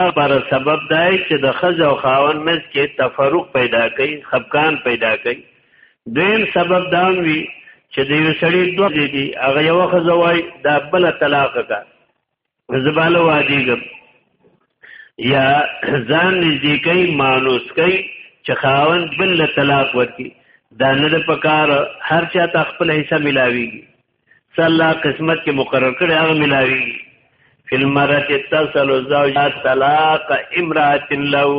لپاره سبب دای چې د خځه او خاون مز کې تفرق پیدا کوي خفقان پیدا کوي دویم سبب دا وی چې د یو سړي دوه دي دي هغه یو خځه وای دا بل طلاق کا زباله واجیګم یا ځان نږدې کوي مانوس کوي چې خاون بل طلاق ورکي دا نه د پکار هر چا ته خپل حصہ ملاويږي چې الله قسمت کې مقرر کړی هغه ملاوي فلمرت اتصل زوج طلاق امرات لو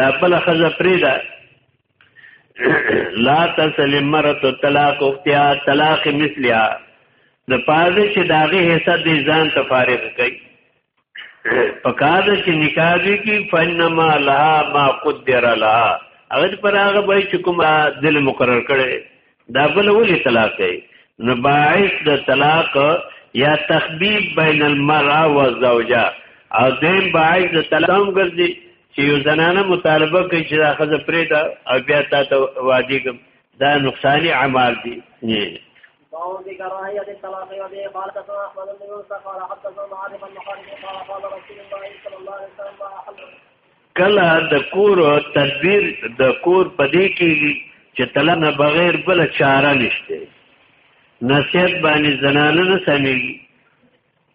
دا بل خزه پریدا لا تسل مرت طلاق اختیا طلاق مثلیا د پاره چې داغه حصہ دې ځان تفارق کوي په کار ده چې نکاح دې کی فنما لها ما قدر لها هغه پر هغه به چې کوم دل مقرر کړي دا بل ولې طلاق دی نو باعث د طلاق یا تخبیب بین المرأه و زوجها او دیم باعث د طلاق هم ګرځي چې یو زنانه مطالبه کوي چې دا خزه پرې ده او بیا تا ته وادي دا نقصان عمل دي باب في كراهية الطلاق وبه قال حدثنا أحمد بن يونس قال حدثنا معاذ بن مخالد قال قال رسول الله صلى الله عليه وسلم ما أحل کله د کور تدبیر د کور پدې کې چې طلاق نه بغیر بل چاره نشته نصیحت باندې زنانه نه سمېږي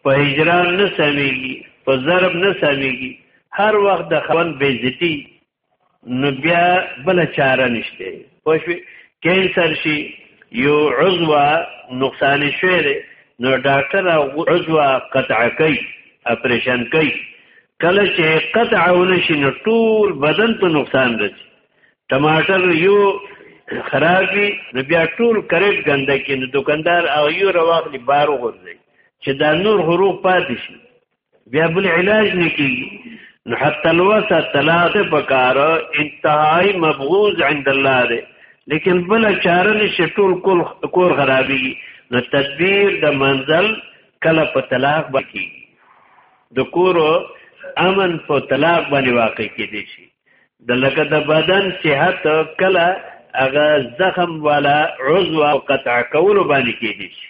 په هجران نه سمېږي په ضرب نه سمېږي هر وخت د خوان بیزتی نو بیا بل چاره نشته پوه شئ کینسر شي یو عضو نقصان شوی دی نو ډاکټر عضو قطع کوي اپریشن کوي کله چې قطع ونشي نو ټول بدن ته نقصان رسي ټماټر یو خرابي نو بیا ټول کریټ ګنده کې نو دکاندار او یو رواخلی بار وغورځي چې دا نور حروف پاتې شي بیا بل علاج نه کیږي نو حتی الوسه ثلاثه پکار انتهای مبغوز عند الله دی لیکن بل چاره نشه ټول کور خرابي نو تدبیر د منزل کله په طلاق بکی د کور امن په طلاق باندې واقع کېدی شي د لکه د بدن صحت کله هغه زخم والا عضو قطع کول باندې کېدی شي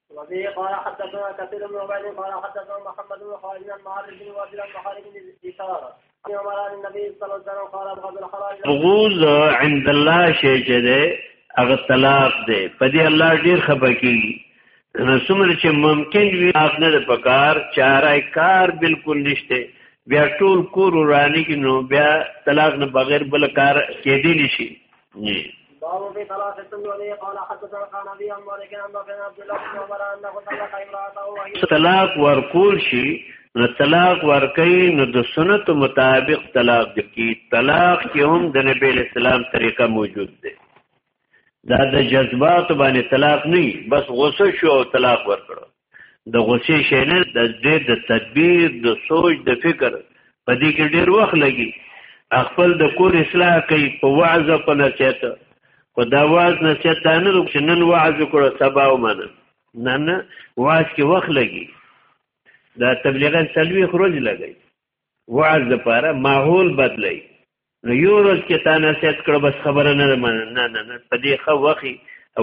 وبه قال حدثنا كثير بن عبيد قال حدثنا محمد بن خالد عن معاذ بن وابي عن محارب بن إشارة غوز عند الله شي چې ده هغه طلاق ده په دې الله ډیر خپکی نو څومره چې ممکن وي اپ نه په کار چاره کار بالکل نشته بیا ټول کور ورانی کې نو بیا طلاق نه بغیر بل کار کېدی نشي جی باب في طلاق السنوري قال حدثنا قال ابي عن مالك عن نافع عبد الله بن عمر انه طلق امراته وهي طلاق ورکول شي نو طلاق ورکي نو د سنت مطابق طلاق دکی طلاق کې هم د نبی اسلام طریقه موجود ده دا د جذبات باندې طلاق نه بس غوسه شو او طلاق ورکړو د غصې شی نه د ډېر د تدبیر د سوچ د فکر په دې کې ډېر وخت لګي خپل د کور اصلاح کوي په وعظ او په نصیحت خو دا وعظ نصیحت دا نه لوک چې نن وعظ وکړو سبا ومنه نه نه وعظ کې وخت لګي دا تبلیغات سلوي خروج لګي وعظ لپاره ماحول بدلي نو یو ورځ کې تا نصیحت کړو بس خبره نه منه نه نه نه په دې خو وخی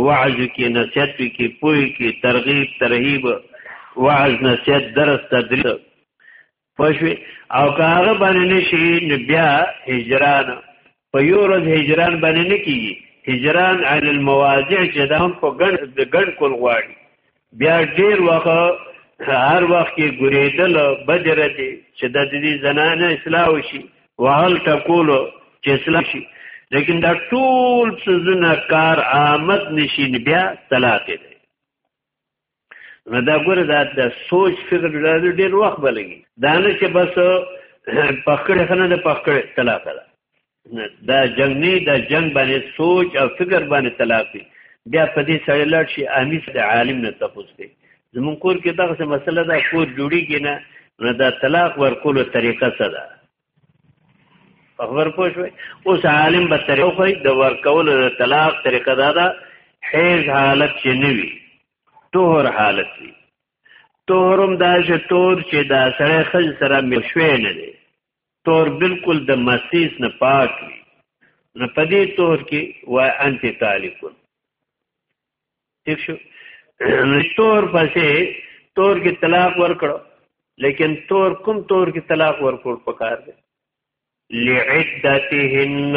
وعظ کې نصیحت کې پوي کې ترغیب ترهیب وعظ نصیحت درس تدریس پښوی او که هغه باندې نشي نو بیا هجران په یو ورځ هجران باندې نه کیږي هجران عن المواضع چې دا هم په ګڼ د ګڼ کول غواړي بیا ډیر وخت هر وخت کې ګریدل بدر دي چې د دې زنانه اصلاح شي وهل ټکول چې اصلاح شي لیکن دا ټول سزونه کار آمد نشین بیا طلاق دی نو دا ګوره دا د سوچ فکر ډیر وخت بلګي دا نه چې بس پخکړه خنه د پخکړه طلاق ده دا جنگ نه دا جنگ باندې سوچ او فکر باندې طلاق وي بیا په دې سړی لړ شي امیس د عالم نه تپوس کوي زمون کور کې دغه څه مسله دا کور جوړیږي نه نو دا طلاق ورکولو طریقه څه ده خبر پوه شوي اوس عالم به طریقه خو د ورکولو د طلاق طریقه دا ده حیز حالت چې نه وي طهر حالت وي طهرم دا چې طور چې دا سړی خځ سره مشوي نه دی تور بالکل د مسیس نه پاک وي نو په دې تور کې و انت طالبون ٹھیک شو تور پسې تور کې طلاق ورکړو لیکن تور کوم تور کې طلاق ورکړ پکار دی لعدتهن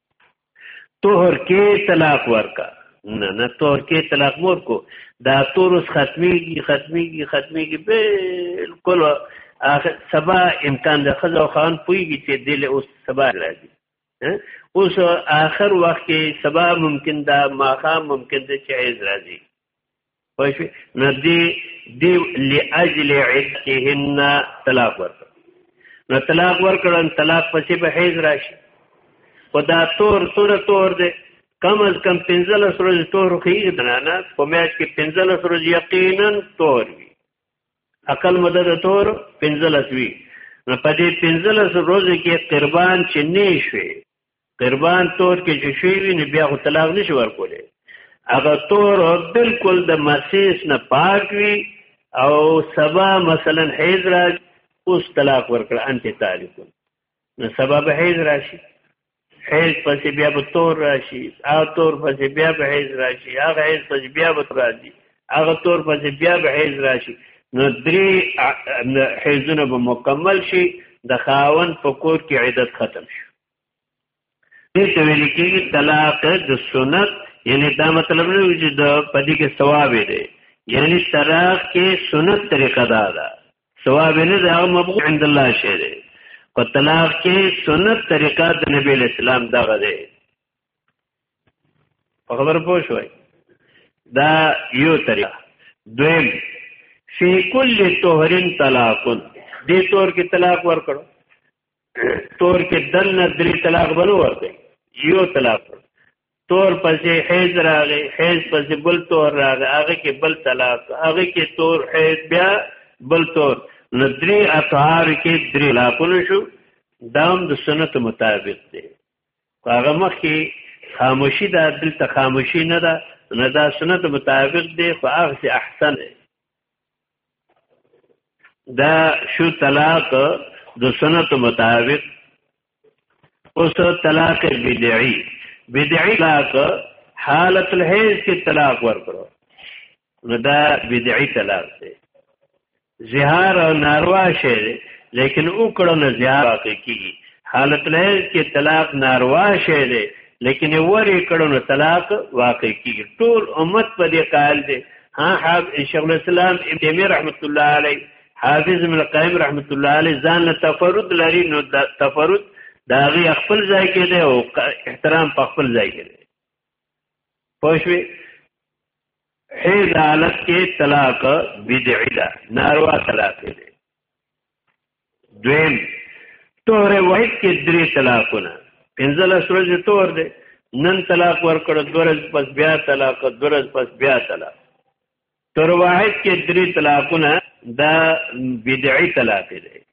طهر کې طلاق ورکا نه نه طهر کې طلاق ورکو دا تورس ختميږي ختميږي ختميږي بالکل اخر سبا امکان د خزو خان پويږي چې دل اوس سبا راځي اوس اخر وخت کې سبا ممکن دا ماخا ممکن د چایز راځي پښې نه دی دی لاجل عتقهن طلاق ورکړ نو طلاق ورکړن طلاق پسې به حیز راشي خدا تور سره تور دی کم از کم 15 ورځې تور خېږي نه نه په میاش کې 15 ورځې یقینا تور وي عقل مدد تور 15 وي نو په دې 15 ورځې کې قربان چې نه شي قربان تور کې چې شوی وي نو بیا خو طلاق نشي ورکولې هغه تور بالکل د مسیس نه پاک وي او سبا مثلا حیض را اوس طلاق ورکړه انت تاریخ نو سبا به حیض راشي حیض پسې بیا به تور راشي هغه تور پسې بیا به حیض راشي هغه حیض پسې بیا به راځي هغه تور پسې بیا به حیض راشي نو درې حیضونه به مکمل شي د خاون په کور کې عدت ختم شي دې ته ویل کېږي طلاق د سنت یعنی دا مطلب نه وي چې د پدې کې ثواب دی یعنی طلاق کې سنت طریقه دا ده ثواب نه ده هغه مبغو عند الله شی دی په طلاق کې سنت طریقه د نبی اسلام دا غده په خبر پوه شوي دا یو طریقه دویم فی کل طهرین طلاقن دې تور کې طلاق ورکړو تور کې دنه درې طلاق بنو ورته یو طلاق تور پسې حیز راغی حیز پسې بل تور راغی هغه کې بل طلاق هغه کې تور حیز بیا بل تور ندری اطهار کې درې لاپونه شو دام د سنت مطابق دی هغه مخکې خاموشي دا دلته خاموشي نه ده نه دا سنت مطابق دی خو هغه احسن دی دا شو طلاق د سنت مطابق اوس طلاق بدعي بدعي طلاق حالت الحیض کې طلاق ورکړو نو دا بدعي طلاق دی زهار او ناروا شی لیکن او کړه نه زهار حقيقي حالت الحیض کې طلاق ناروا شی دی لیکن ورې کړه نو طلاق واقع کیږي ټول امت په دې قائل دی ها حافظ شیخ الاسلام ابن تیمیه رحمت الله علیه حافظ ابن القیم رحمت الله علیه ځان له تفرد لري نو تفرد دا غي خپل ځای کې دی او احترام په خپل ځای کې دی پښوی حیز حالت کې طلاق بدعی ده ناروا طلاق دی دویم تور واحد کې درې طلاقونه پنځل سورج تور دی نن طلاق ورکړ دورز پس بیا طلاق دورز پس بیا طلاق تور واحد کې درې طلاقونه دا بدعي طلاق دی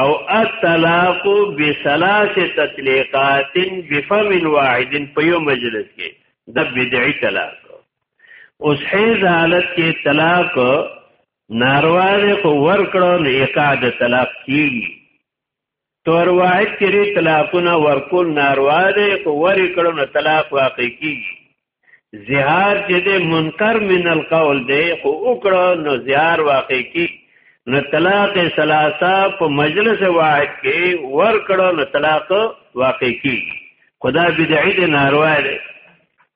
او الطلاق بثلاث تطليقات بفم واحد په یو مجلس کې د بدعي طلاق اوس حیز حالت کې طلاق ناروا دی خو ورکړو نو ایقاع د طلاق کیږي تور واحد کری طلاقونه ورکول ناروا دی خو ورکړو نو طلاق واقع کیږي زهار چې د منکر من القول دی خو وکړو نو زهار واقع کیږي نو طلاق ثلاثه په مجلس واحد کې ورکړو نو طلاق واقع کیږي خدا بدعی دی ناروا دی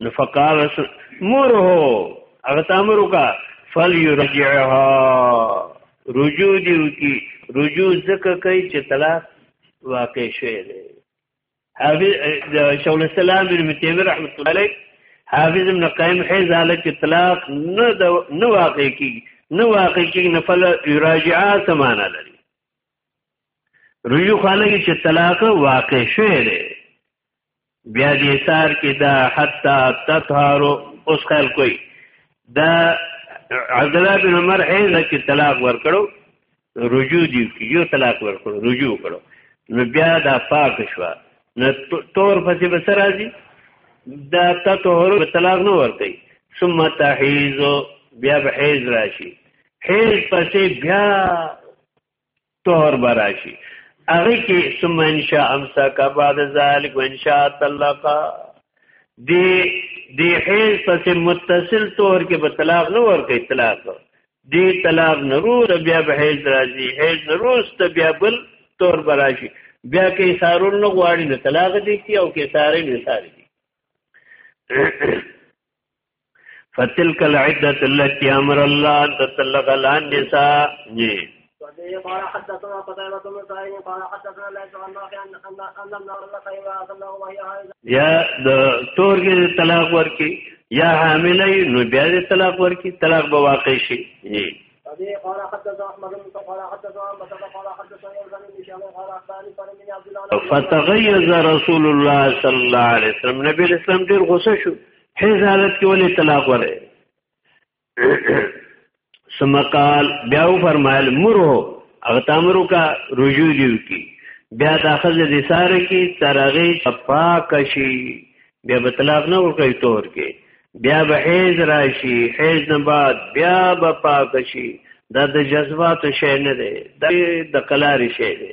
نو فقال مره هغه تامر وکا فليرجعها رجوع دی کی رجوع زکه کوي چې طلاق واقع شوی دی حافظ شول السلام بن تیمیر رحمت الله علیه حافظ ابن قیم حیز علی چې طلاق نه نه واقع کی نه واقع کی نه فل یراجعا سمانا لري رجوع خانه چې طلاق واقع شوی دی بیا دې سار کې دا حتا تطهرو اوس خیال کوي دا عبد الله بن عمر هیله کې طلاق ورکړو رجوع دی یو طلاق ورکړو رجوع کړو نو بیا دا پاک شو نو تور پسې بس راځي دا تطهر طلاق نه ورکي ثم تحیز بیا به حیز راشي حیز پسې بیا طهر براشي هغه کې ثم ان شاء امسک بعد ذلك وان شاء طلق دی دی حیز پس متصل طور کې په طلاق نه ورکې طلاق دی طلاق نرور بیا به حیز راځي حیز نروست بیا بل طور براشي بیا کې سارون نه غواړي نه طلاق دي کی او کې ساري نه ساري دي فتلک العدة التي امر الله ان تطلق النساء جی قال حدثنا قتيبة بن سعيد قال حدثنا ليس عن نافع ان ان ابن عمر قيما صلى وهي حائض یا د تور کې طلاق ورکی یا حامل نو بیا د طلاق ورکی طلاق به واقع شي جی قال حدثنا احمد بن قال حدثنا مسعود قال حدثنا يزن بن شعبه قال اخبرني فرد بن عبد الله فتغيظ رسول الله صلى الله عليه وسلم نبی اسلام ډیر غوسه شو حیز حالت کې ولې طلاق ورې ثم قال بیا فرمایل مرو هغه تامرو کا رجوع دیو کی بیا د اخذ د ساره کی ترغی پاک شي بیا به طلاق نه ورکړي تور کې بیا به حیز راشي حیز نه بعد بیا به پاک شي دا د جذبات شی نه دی د کلاری شی دی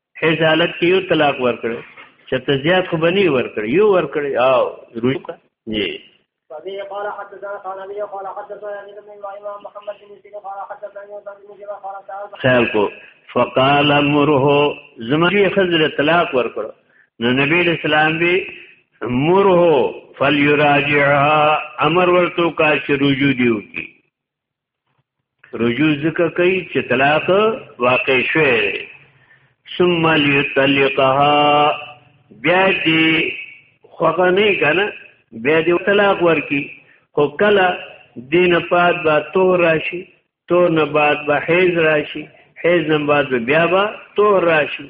حیز حالت کې یو طلاق ورکړي چې ته زیات خو بنی ورکړي یو ورکړي او روکا جی فبه قال حدثنا قال ابي قال حدثنا يزيد بن ابراهيم محمد بن سيرين قال حدثنا يونس بن جبا قال تعالى خير کو فقال مره زمری خزر طلاق ورکړو نو نبی اسلام به مره فليراجعها امر ورتو کا شروع دیو کی رجوع ذکر کوي چې طلاق واقع شوی ثم ليطلقها بیا دې خوغه نه کنه بیا دې طلاق ورکی خو کله دین پاد با تو راشي تو نه بعد به حیز راشي حیز نه بعد به بیا با تو راشي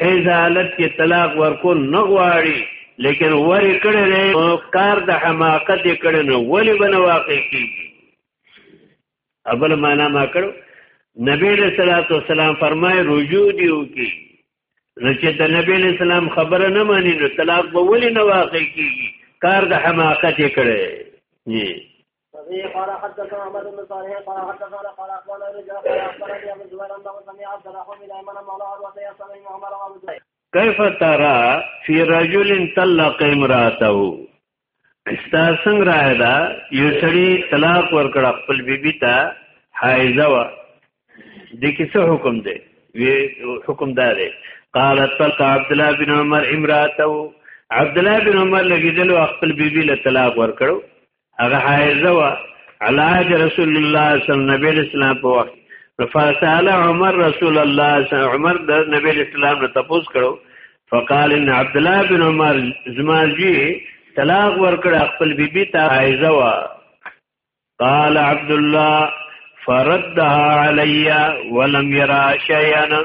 هیڅ حالت کې طلاق ورکول نه غواړي لیکن وری کړی نه کار د حماقت کړی نه ولی بن واقع کیږي اول معنا ما کړو نبی له صلوات و سلام فرمای رجوع دیو کی نو چې د نبی له سلام خبره نه مانی نو طلاق به ولی نه واقع کیږي کار د حماقت کړی نه وفيه قال حدثنا عمر بن صالح قال حدثنا قال اخبرنا رجاء قال اخبرني ابو الزبير انه سمع عبد الرحمن بن ايمن مولى عروه يسمع عمر وابو الزبير كيف ترى في رجل طلق امراته استا څنګه راځي دا یو سړی طلاق ورکړ خپل بیبي ته حایزه و د کیسه حکم دی وی حکم دار قال طلق عبد الله بن عمر امراته عبد الله بن عمر لګیدل خپل بیبي له طلاق ورکړو هغه حایزه وا علاج رسول الله صلی الله علیه وسلم نبی اسلام په وخت فسال عمر رسول الله صلی الله عمر د نبی اسلام نه تپوس کړو فقال ان عبد الله بن عمر زماجی طلاق ورکړ خپل بیبي ته حایزه وا قال عبد الله فردها علي ولم يرى شيئا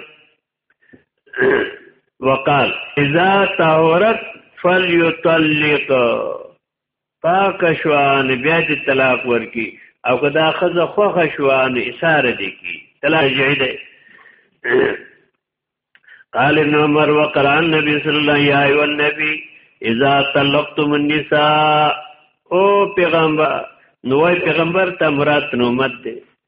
وقال اذا طهرت فليطلق پاک شوا نو بیا دې طلاق ورکی او که دا خزه خوخ شوا نو اساره دې کی طلاق جهی دی قال ابن عمر وقرا النبي صلى الله عليه والنبي اذا طلقتم النساء او پیغمبر نو پیغمبر ته مراد نومت دی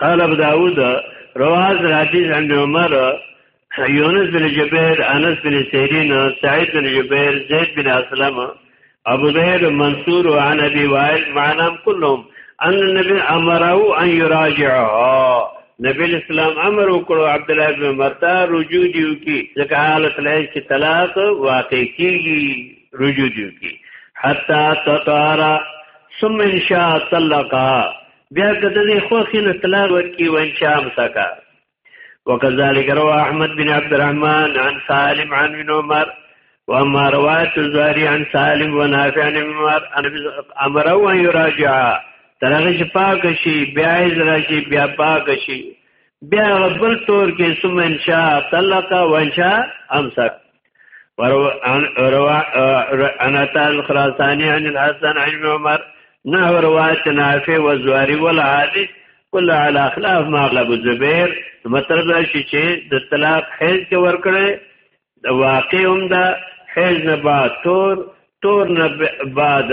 قال ابو داود رواز حدیث عن عمر یونس بن جبیر انس بن سیرین سعید بن جبیر زید بن اسلم ابو زید منصور عن ابي وائل معنام كلهم ان النبي امره ان يراجعها نبی اسلام امر وکړو عبد الله بن مرتا رجوع دیو کی ځکه حالت لای چې طلاق واقع کیږي رجوع دیو کی حتا تطارا ثم ان شاء طلقها بیا کده دی خو خینه طلاق ورکی و انشام سکا وکذالک رواه احمد بن عبد الرحمن عن سالم عن ابن عمر واما روایت الزهری عن سالم ونافع عن ابن عمر امر او ان يراجع ترغه چې پاک شي بیا یې راشي بیا پاک شي بیا غبل تور کې ثم انشاء طلق وانشاء امسک انا تال خراسانی عن الحسن عن عمر نه روایت نافع و زواری ول عادی کل علی خلاف ما غلب زبیر مطلب دا شي چې د طلاق حیز کې ور کړی د واقع هم دا حیز نه بعد تور تور نه بعد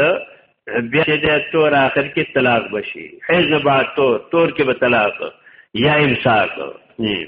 بیا د تور اخر کې طلاق بشي حیز نه بعد تور تور کې به طلاق یا امساک نه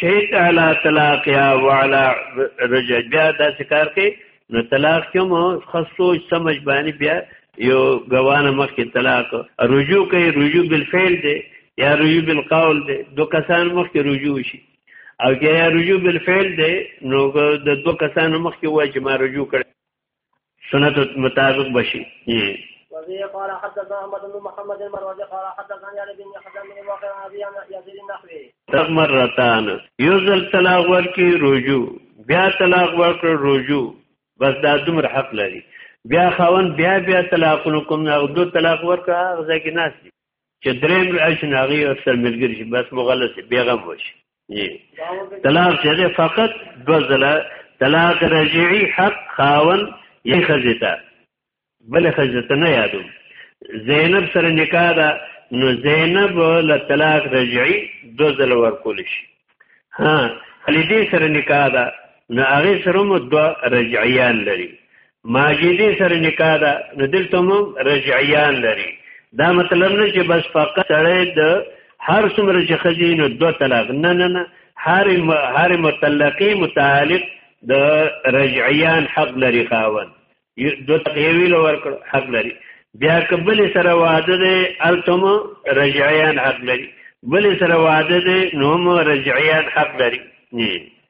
شهید علی طلاق یا وعلى رجع بیا دا ذکر کې نو طلاق کوم خصو سمج باندې بیا یو غوانه مخ کې طلاق رجوع کوي رجوع بالفعل دی یا رجوع بالقول دی دو کسان مخ کې رجوع شي او یا رجوع بالفعل دی نو د دو کسان مخ کې وای چې ما رجوع کړ سنت مطابق بشي وفي قال حدثنا احمد بن محمد المروزي قال حدثنا علي بن يحيى بن الواقع عن ابي عن يزيد النحوي تمرتان يزل طلاق ورکی رجوع بیا طلاق ورکړ رجوع بس دا دومره حق لري بیا خاون بیا بیا طلاقونو کوم نه دو طلاق ورکړه هغه ځکه ناس دي چې دریم راشن هغه سر ملګری شي بس مغلس بیغم وشي طلاق چې ده فقط دو ځله طلاق رجعي حق خاون یې خزیتا بل خزیتا نه یادو زینب سره نکاح ده نو زینب له طلاق رجعي دو ځله ورکول شي ها خلیدې سره نکاح ده نو هغه سره مو دو رجعيان لري ماجدی سره نکاح ده نو دلته مو رجعیان لري دا مطلب نه چې بس فقط سړی د هر څومره چې خځې نو دوه طلاق نه نه نه هر هر مطلقې متعلق د رجعیان حق لري خاون دوه تقیویل ورکړ حق لري بیا کبل سره واده دی التم رجعیان حق لري بل سره واده دی نو هم رجعیان حق لري نه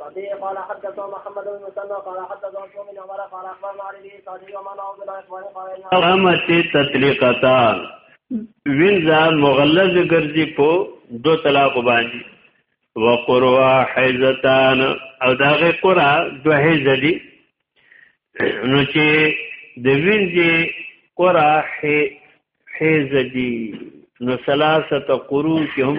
وبه قال حدثنا محمد بن مسلم قال حدثنا عثمان بن عمر قال اخبرنا علي بن سعد ومن عبد الله اخبار قال قامت تطليقتان وینځه مغلظ ګرځي په دو طلاق باندې وقروا حیزتان او داغه قرا دو حیز دي نو چې د وینځي قرا حیز دي نو ثلاثه قرو کې هم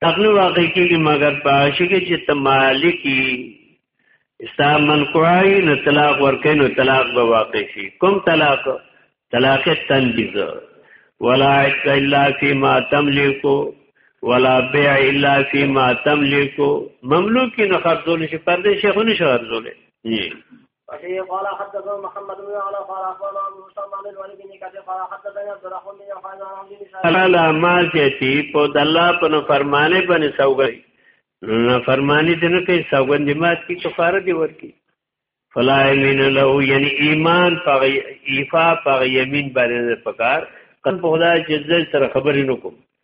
تغنی واقع کیږي مگر په عاشق چې ته مالکی استا منقوعی نو طلاق ورکې نو طلاق به واقع شي کوم طلاق طلاق تنبیز ولا عشق الا فيما تملك ولا بيع الا فيما تملك مملوک نه خرجول شي پردې شیخونه شو خرجول وفيه قال حدثنا محمد بن على قال اخبرنا عبد الرحمن عن الوليد بن كثير قال حدثنا عبد الرحمن بن يوحنا عن عبد الله لا ما جتي په د الله په فرمانه باندې سوګي نه فرمانی دې نه کوي سوګند مات کی کفاره دی ورکی فلا یمین له یعنی ایمان په ایفا په یمین باندې پکار قد په خدای جزل سره خبرې نکوم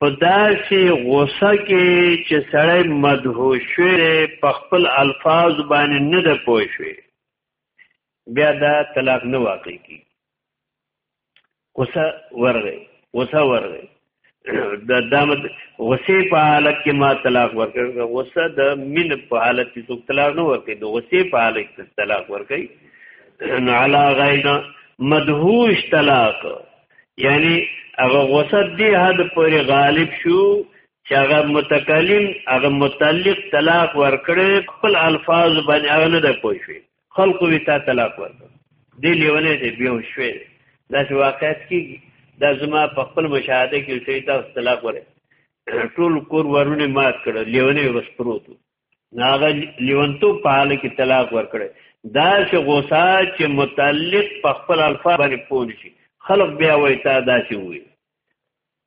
په داسې غوسه کې چې سړی مدهوش شوی په خپل الفاظ باندې نه د پوه شوی بیا دا طلاق نه واقع کی غوسه ورغی غوسه ورغی د دامت غصه په حالت کې ما طلاق ورکړ غصه د من په حالت کې څوک طلاق نه ورکړي د غصه په حالت کې طلاق ورکړي علا غینا مدهوش طلاق یعنی هغه غوسه دی حد پورې غالب شو چې هغه متکلم هغه متعلق طلاق ورکړي خپل الفاظ باندې هغه نه د پوښي خلق وی تا طلاق ورکړي دی لیونه دی بیا شوې دا چې واقعیت کې دا زما په خپل مشاهده کې چې تاسو طلاق ورکړي ټول کور ورونه مات کړ لیونه وسپروتو هغه لیونتوب په حال کې طلاق ورکړي دا چې غوسه چې متعلق په خپل الفاظ باندې پوه شي خلق بیا وایي تا دا چې وي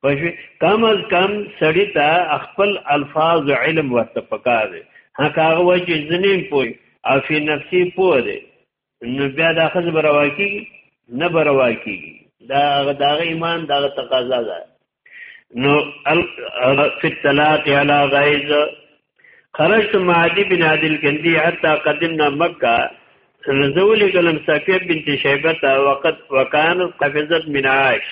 پښې کم از کم سړی ته خپل الفاظ علم ورته پکار دی هغه وایي چې زنیم پوي او فی نفسی پوه دی نو بیا دا خزه بروا کیږي نه بروا کیږي دا داغه ایمان داغه تقاضا ده نو فی الطلاق علی غیظ خرجت مع عدی بن عدی الکندی حتی قدمنا مکه نزول کلم صفیه بنت شیبه وقت وکانت قفزت من عاش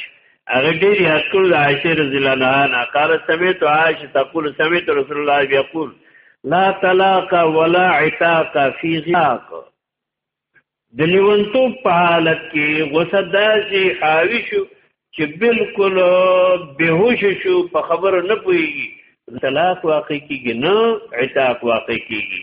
هغه ډیر یاد کړل عائشه رضی الله عنها نه قال سمعت عائشه تقول سمعت رسول الله یقول لا طلاق ولا عتاق فی غلاق د نیونتو په حالت کې غوسه داسې حاوی شو چې بالکل بهوش شو په خبرو نه پويږي طلاق واقع کیږي نه عتاق واقع کیږي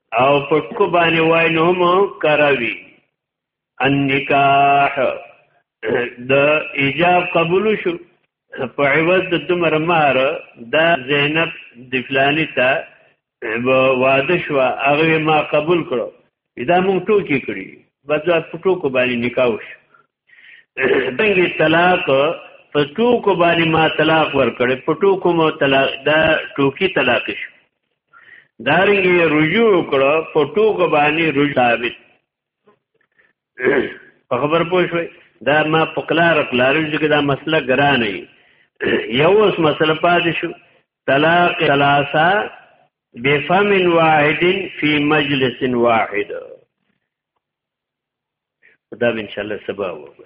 او په ټکو باندې وای نو هم کراوي النکاح د ایجاب قبول شو په عوض د تمر مار دا زینب د فلانی ته واده شو هغه ما قبول کړو دا مونږ ټوکی کړی بس په ټوکو باندې نکاح شو څنګه طلاق په ټوکو باندې ما طلاق ورکړ په ټوکو مو طلاق دا ټوکی طلاق شو دارنګي رجوع کړو په ټوکو باندې رجوع ثابت په خبر پوه شوي دا ما په کلار کلار چې دا مسله ګران نه یو اوس مسله پاتې شو طلاق ثلاثه بفم واحد فی مجلس واحد دا به انشاءالله سبا وګورو